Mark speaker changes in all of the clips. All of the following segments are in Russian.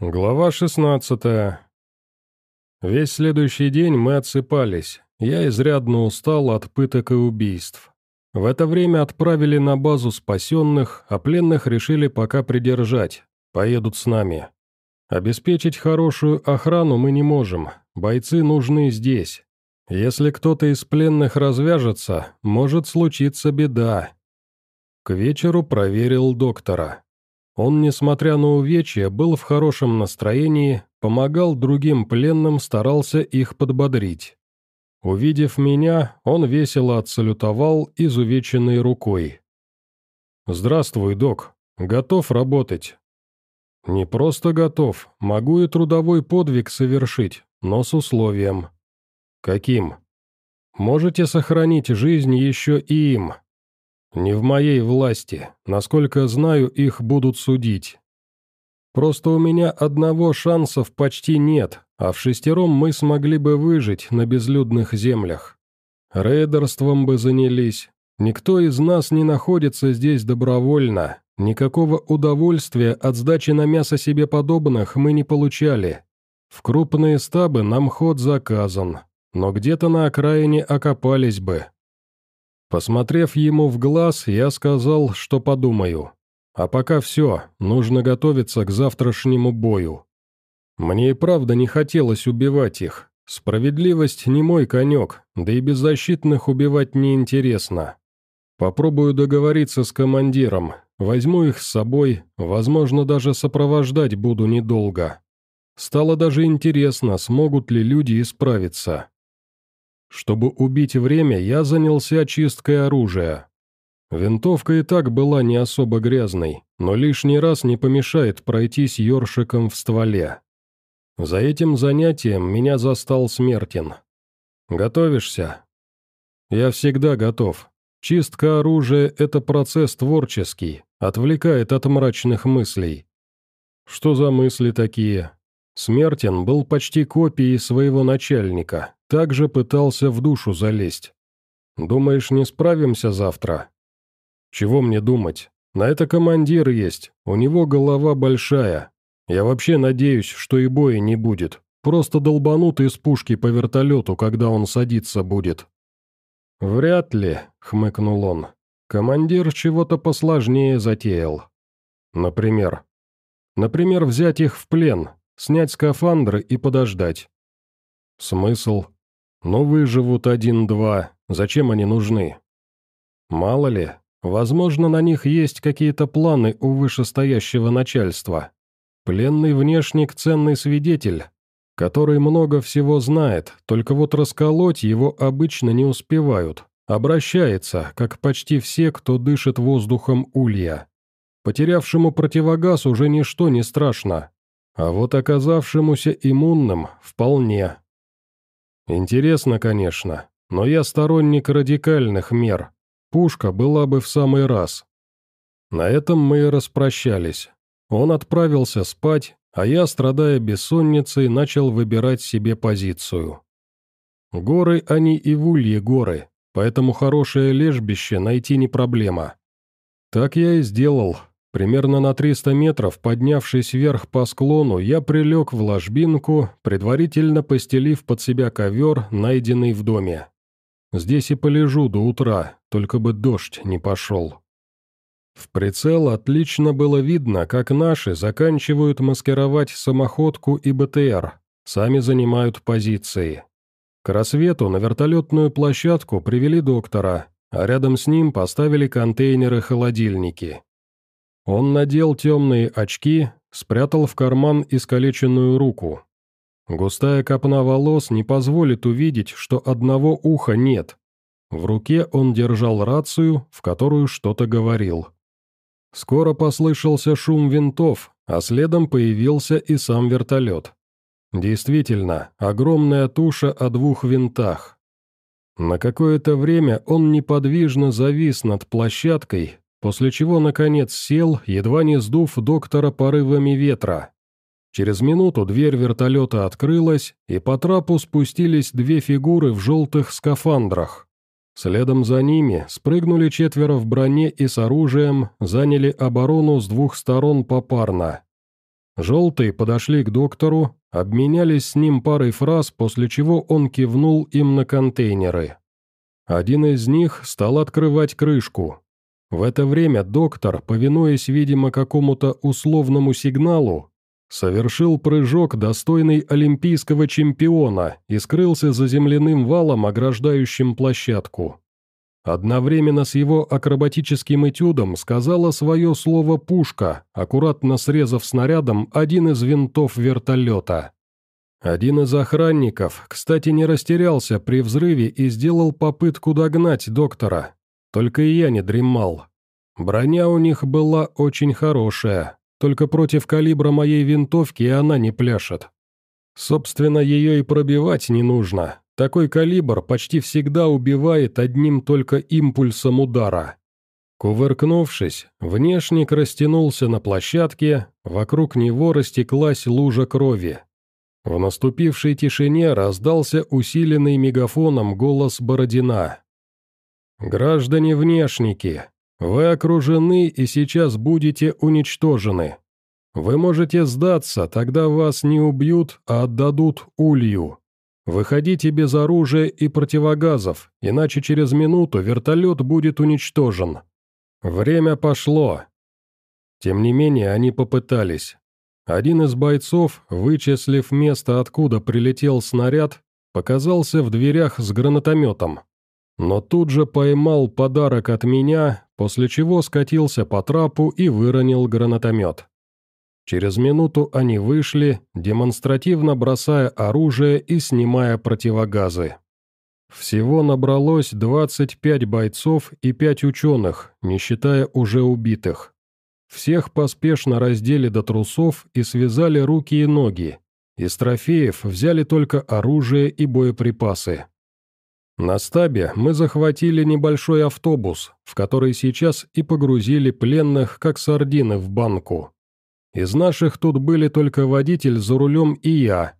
Speaker 1: Глава 16 Весь следующий день мы отсыпались. Я изрядно устал от пыток и убийств. В это время отправили на базу спасенных, а пленных решили пока придержать. Поедут с нами. Обеспечить хорошую охрану мы не можем. Бойцы нужны здесь. Если кто-то из пленных развяжется, может случиться беда. К вечеру проверил доктора. Он, несмотря на увечья, был в хорошем настроении, помогал другим пленным, старался их подбодрить. Увидев меня, он весело отсалютовал изувеченной рукой. «Здравствуй, док. Готов работать?» «Не просто готов, могу и трудовой подвиг совершить, но с условием». «Каким?» «Можете сохранить жизнь еще и им, «Не в моей власти. Насколько знаю, их будут судить. Просто у меня одного шансов почти нет, а в шестером мы смогли бы выжить на безлюдных землях. Рейдерством бы занялись. Никто из нас не находится здесь добровольно. Никакого удовольствия от сдачи на мясо себе подобных мы не получали. В крупные стабы нам ход заказан, но где-то на окраине окопались бы, Посмотрев ему в глаз, я сказал, что подумаю. А пока все, нужно готовиться к завтрашнему бою. Мне и правда не хотелось убивать их. Справедливость не мой конек, да и беззащитных убивать неинтересно. Попробую договориться с командиром, возьму их с собой, возможно, даже сопровождать буду недолго. Стало даже интересно, смогут ли люди исправиться. Чтобы убить время, я занялся очисткой оружия. Винтовка и так была не особо грязной, но лишний раз не помешает пройтись ёршиком в стволе. За этим занятием меня застал Смертин. «Готовишься?» «Я всегда готов. Чистка оружия — это процесс творческий, отвлекает от мрачных мыслей». «Что за мысли такие?» Смертин был почти копией своего начальника, также пытался в душу залезть. «Думаешь, не справимся завтра?» «Чего мне думать? На это командир есть, у него голова большая. Я вообще надеюсь, что и боя не будет. Просто долбанут из пушки по вертолету, когда он садиться будет». «Вряд ли», — хмыкнул он. «Командир чего-то посложнее затеял. Например?» «Например, взять их в плен, Снять скафандры и подождать. Смысл? Ну выживут один-два, зачем они нужны? Мало ли, возможно, на них есть какие-то планы у вышестоящего начальства. Пленный внешник – ценный свидетель, который много всего знает, только вот расколоть его обычно не успевают. Обращается, как почти все, кто дышит воздухом улья. Потерявшему противогаз уже ничто не страшно, а вот оказавшемуся иммунным вполне. Интересно, конечно, но я сторонник радикальных мер. Пушка была бы в самый раз. На этом мы и распрощались. Он отправился спать, а я, страдая бессонницей, начал выбирать себе позицию. Горы они и в улье горы, поэтому хорошее лежбище найти не проблема. Так я и сделал, Примерно на 300 метров, поднявшись вверх по склону, я прилег в ложбинку, предварительно постелив под себя ковер, найденный в доме. Здесь и полежу до утра, только бы дождь не пошел. В прицел отлично было видно, как наши заканчивают маскировать самоходку и БТР, сами занимают позиции. К рассвету на вертолетную площадку привели доктора, а рядом с ним поставили контейнеры-холодильники. Он надел темные очки, спрятал в карман искалеченную руку. Густая копна волос не позволит увидеть, что одного уха нет. В руке он держал рацию, в которую что-то говорил. Скоро послышался шум винтов, а следом появился и сам вертолет. Действительно, огромная туша о двух винтах. На какое-то время он неподвижно завис над площадкой, после чего, наконец, сел, едва не сдув доктора порывами ветра. Через минуту дверь вертолета открылась, и по трапу спустились две фигуры в желтых скафандрах. Следом за ними спрыгнули четверо в броне и с оружием, заняли оборону с двух сторон попарно. Желтые подошли к доктору, обменялись с ним парой фраз, после чего он кивнул им на контейнеры. Один из них стал открывать крышку. В это время доктор, повинуясь, видимо, какому-то условному сигналу, совершил прыжок, достойный олимпийского чемпиона, и скрылся за земляным валом, ограждающим площадку. Одновременно с его акробатическим этюдом сказала свое слово «пушка», аккуратно срезав снарядом один из винтов вертолета. Один из охранников, кстати, не растерялся при взрыве и сделал попытку догнать доктора. Только и я не дремал. Броня у них была очень хорошая, только против калибра моей винтовки она не пляшет. Собственно, ее и пробивать не нужно, такой калибр почти всегда убивает одним только импульсом удара. Кувыркнувшись, внешник растянулся на площадке, вокруг него растеклась лужа крови. В наступившей тишине раздался усиленный мегафоном голос Бородина. «Граждане внешники, вы окружены и сейчас будете уничтожены. Вы можете сдаться, тогда вас не убьют, а отдадут улью. Выходите без оружия и противогазов, иначе через минуту вертолет будет уничтожен. Время пошло. Тем не менее, они попытались. Один из бойцов, вычислив место, откуда прилетел снаряд, показался в дверях с гранатометом. Но тут же поймал подарок от меня, после чего скатился по трапу и выронил гранатомет. Через минуту они вышли, демонстративно бросая оружие и снимая противогазы. Всего набралось 25 бойцов и 5 ученых, не считая уже убитых. Всех поспешно раздели до трусов и связали руки и ноги. Из трофеев взяли только оружие и боеприпасы. На стабе мы захватили небольшой автобус, в который сейчас и погрузили пленных, как сардины в банку. Из наших тут были только водитель за рулем и я.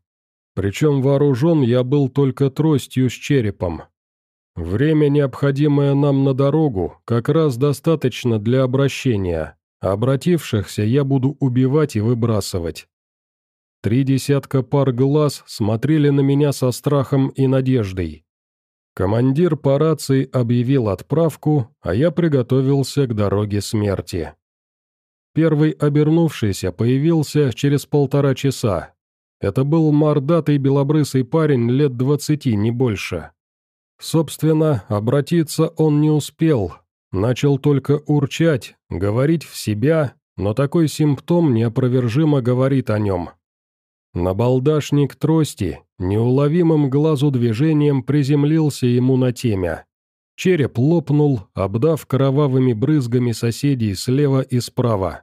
Speaker 1: Причем вооружен я был только тростью с черепом. Время, необходимое нам на дорогу, как раз достаточно для обращения. Обратившихся я буду убивать и выбрасывать. Три десятка пар глаз смотрели на меня со страхом и надеждой. Командир по рации объявил отправку, а я приготовился к дороге смерти. Первый обернувшийся появился через полтора часа. Это был мордатый белобрысый парень лет двадцати, не больше. Собственно, обратиться он не успел, начал только урчать, говорить в себя, но такой симптом неопровержимо говорит о нем. Набалдашник трости неуловимым глазу движением приземлился ему на темя. Череп лопнул, обдав кровавыми брызгами соседей слева и справа.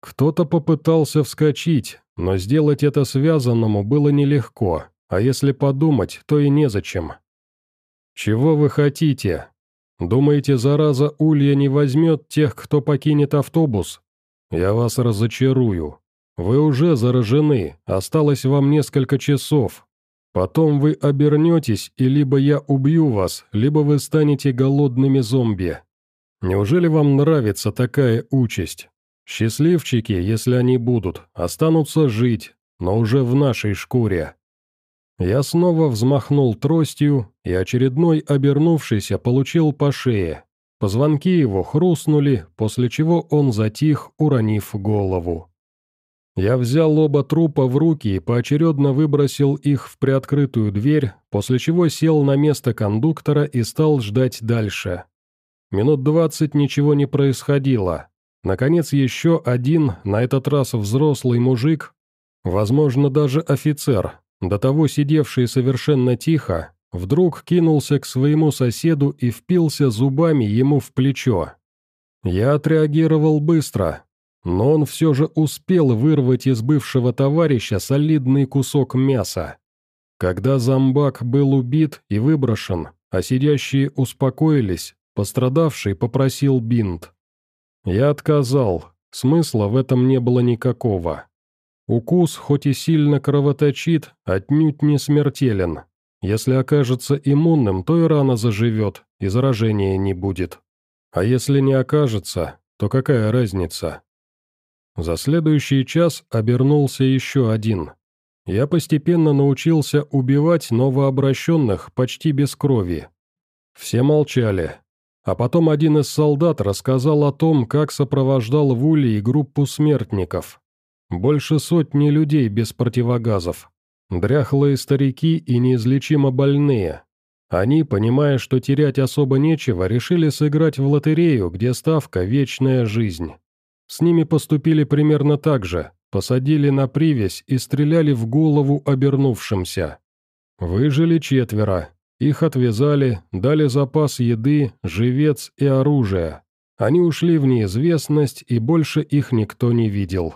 Speaker 1: Кто-то попытался вскочить, но сделать это связанному было нелегко, а если подумать, то и незачем. «Чего вы хотите? Думаете, зараза Улья не возьмет тех, кто покинет автобус? Я вас разочарую. Вы уже заражены, осталось вам несколько часов, Потом вы обернетесь, и либо я убью вас, либо вы станете голодными зомби. Неужели вам нравится такая участь? Счастливчики, если они будут, останутся жить, но уже в нашей шкуре. Я снова взмахнул тростью, и очередной обернувшийся получил по шее. Позвонки его хрустнули, после чего он затих, уронив голову. Я взял оба трупа в руки и поочередно выбросил их в приоткрытую дверь, после чего сел на место кондуктора и стал ждать дальше. Минут двадцать ничего не происходило. Наконец еще один, на этот раз взрослый мужик, возможно даже офицер, до того сидевший совершенно тихо, вдруг кинулся к своему соседу и впился зубами ему в плечо. Я отреагировал быстро, но он все же успел вырвать из бывшего товарища солидный кусок мяса. Когда зомбак был убит и выброшен, а сидящие успокоились, пострадавший попросил бинт. Я отказал, смысла в этом не было никакого. Укус, хоть и сильно кровоточит, отнюдь не смертелен. Если окажется иммунным, то и рана заживет, и заражения не будет. А если не окажется, то какая разница? За следующий час обернулся еще один. Я постепенно научился убивать новообращенных почти без крови. Все молчали. А потом один из солдат рассказал о том, как сопровождал в Улии группу смертников. Больше сотни людей без противогазов. Дряхлые старики и неизлечимо больные. Они, понимая, что терять особо нечего, решили сыграть в лотерею, где ставка – вечная жизнь. С ними поступили примерно так же, посадили на привязь и стреляли в голову обернувшимся. Выжили четверо, их отвязали, дали запас еды, живец и оружие. Они ушли в неизвестность, и больше их никто не видел.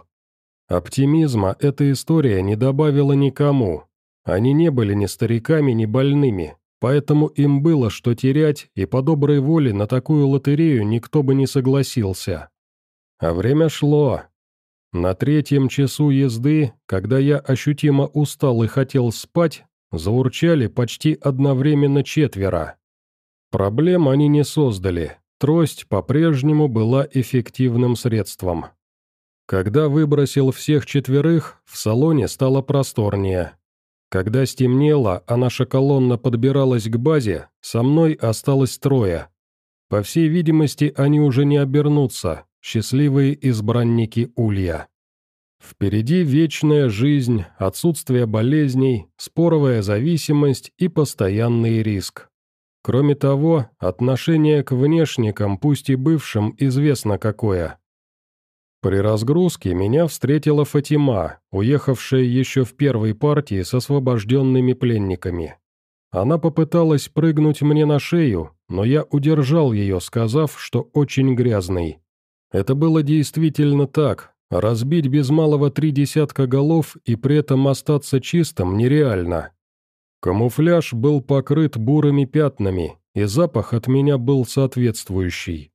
Speaker 1: Оптимизма эта история не добавила никому. Они не были ни стариками, ни больными, поэтому им было что терять, и по доброй воле на такую лотерею никто бы не согласился. А время шло. На третьем часу езды, когда я ощутимо устал и хотел спать, заурчали почти одновременно четверо. Проблем они не создали, трость по-прежнему была эффективным средством. Когда выбросил всех четверых, в салоне стало просторнее. Когда стемнело, а наша колонна подбиралась к базе, со мной осталось трое. По всей видимости, они уже не обернутся, счастливые избранники Улья. Впереди вечная жизнь, отсутствие болезней, споровая зависимость и постоянный риск. Кроме того, отношение к внешникам, пусть и бывшим, известно какое. При разгрузке меня встретила Фатима, уехавшая еще в первой партии с освобожденными пленниками. Она попыталась прыгнуть мне на шею, но я удержал ее, сказав, что очень грязный. Это было действительно так, разбить без малого три десятка голов и при этом остаться чистым нереально. Камуфляж был покрыт бурыми пятнами, и запах от меня был соответствующий.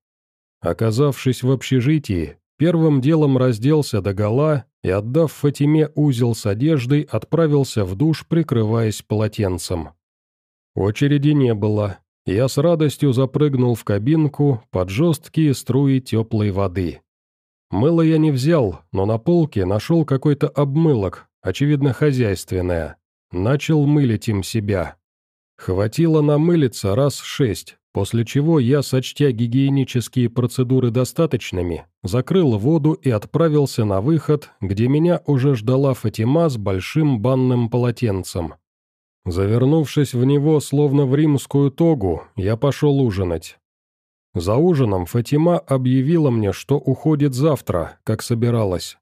Speaker 1: Оказавшись в общежитии, Первым делом разделся догола и, отдав Фатиме узел с одеждой, отправился в душ, прикрываясь полотенцем. Очереди не было. Я с радостью запрыгнул в кабинку под жесткие струи теплой воды. Мыло я не взял, но на полке нашел какой-то обмылок, очевидно хозяйственное. Начал мылить им себя. Хватило намылиться раз шесть, После чего я, сочтя гигиенические процедуры достаточными, закрыл воду и отправился на выход, где меня уже ждала Фатима с большим банным полотенцем. Завернувшись в него, словно в римскую тогу, я пошел ужинать. За ужином Фатима объявила мне, что уходит завтра, как собиралась.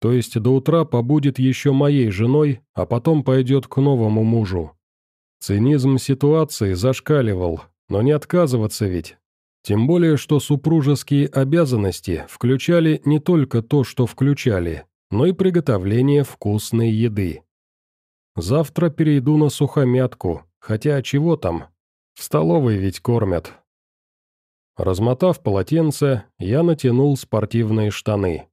Speaker 1: То есть до утра побудет еще моей женой, а потом пойдет к новому мужу. Цинизм ситуации зашкаливал, но не отказываться ведь. Тем более, что супружеские обязанности включали не только то, что включали, но и приготовление вкусной еды. Завтра перейду на сухомятку, хотя чего там? В столовой ведь кормят. Размотав полотенце, я натянул спортивные штаны.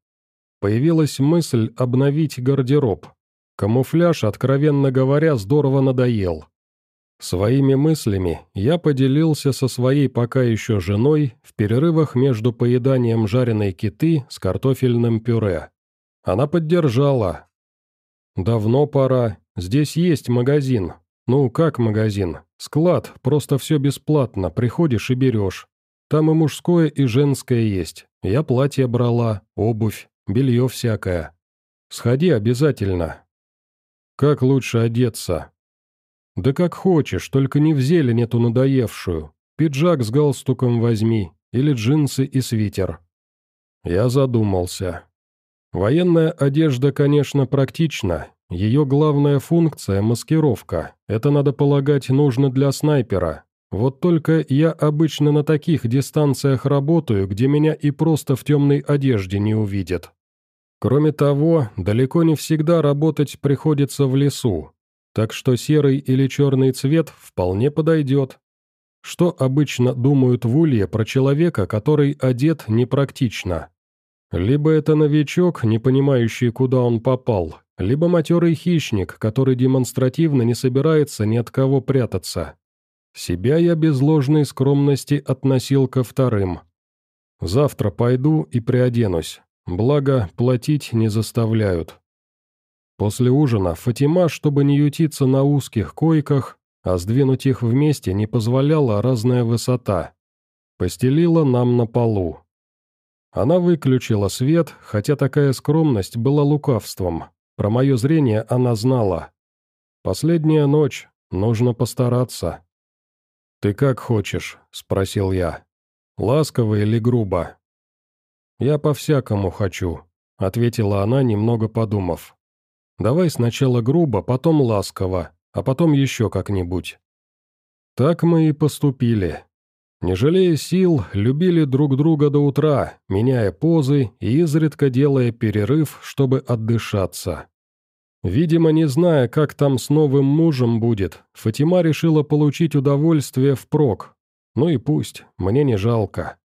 Speaker 1: Появилась мысль обновить гардероб. Камуфляж, откровенно говоря, здорово надоел. Своими мыслями я поделился со своей пока еще женой в перерывах между поеданием жареной киты с картофельным пюре. Она поддержала. «Давно пора. Здесь есть магазин. Ну, как магазин? Склад, просто все бесплатно, приходишь и берешь. Там и мужское, и женское есть. Я платье брала, обувь, белье всякое. Сходи обязательно». «Как лучше одеться?» «Да как хочешь, только не в зелень эту надоевшую. Пиджак с галстуком возьми, или джинсы и свитер». Я задумался. Военная одежда, конечно, практична. Ее главная функция – маскировка. Это, надо полагать, нужно для снайпера. Вот только я обычно на таких дистанциях работаю, где меня и просто в темной одежде не увидят. Кроме того, далеко не всегда работать приходится в лесу, так что серый или черный цвет вполне подойдет. Что обычно думают в улье про человека, который одет непрактично? Либо это новичок, не понимающий, куда он попал, либо матерый хищник, который демонстративно не собирается ни от кого прятаться. Себя я без ложной скромности относил ко вторым. Завтра пойду и приоденусь. благо платить не заставляют. После ужина Фатима, чтобы не ютиться на узких койках, а сдвинуть их вместе не позволяла разная высота, постелила нам на полу. Она выключила свет, хотя такая скромность была лукавством. Про мое зрение она знала. Последняя ночь, нужно постараться. «Ты как хочешь?» — спросил я. «Ласково или грубо?» «Я по-всякому хочу», — ответила она, немного подумав. «Давай сначала грубо, потом ласково, а потом еще как-нибудь». Так мы и поступили. Не жалея сил, любили друг друга до утра, меняя позы и изредка делая перерыв, чтобы отдышаться. Видимо, не зная, как там с новым мужем будет, Фатима решила получить удовольствие впрок. Ну и пусть, мне не жалко.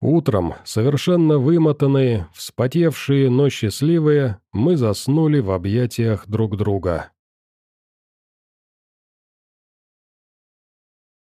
Speaker 1: Утром, совершенно вымотанные, вспотевшие, но счастливые, мы заснули в объятиях друг друга.